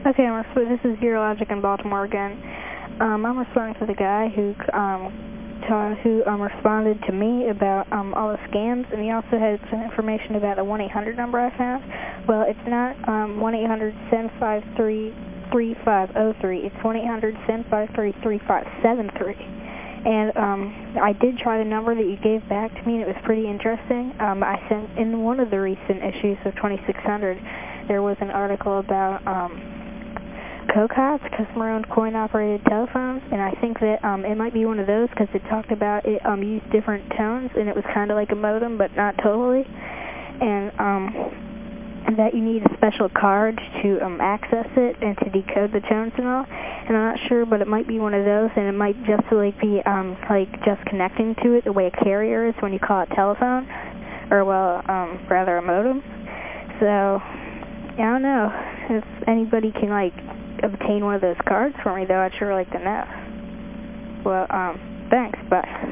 Okay, I'm this is Zero Logic in Baltimore again. Um, I'm responding to the guy who um, who um, responded to me about um, all the scams, and he also had some information about a 1-800 number I found. Well, it's not um, 1-800-753-3503. It's 1-800-753-3573. And um, I did try the number that you gave back to me, and it was pretty interesting. Um, I sent in one of the recent issues of 2600, there was an article about um, CoCots, customer-owned coin-operated telephones, and I think that um, it might be one of those because it talked about it um, used different tones, and it was kind of like a modem, but not totally. And um, that you need a special card to um, access it and to decode the tones and all. And I'm not sure, but it might be one of those, and it might just like be um, like just connecting to it the way a carrier is when you call it telephone, or well, um, rather a modem. So I don't know if anybody can like obtain one of those cards for me, though. I'd sure like to know. Well, um, thanks. Bye.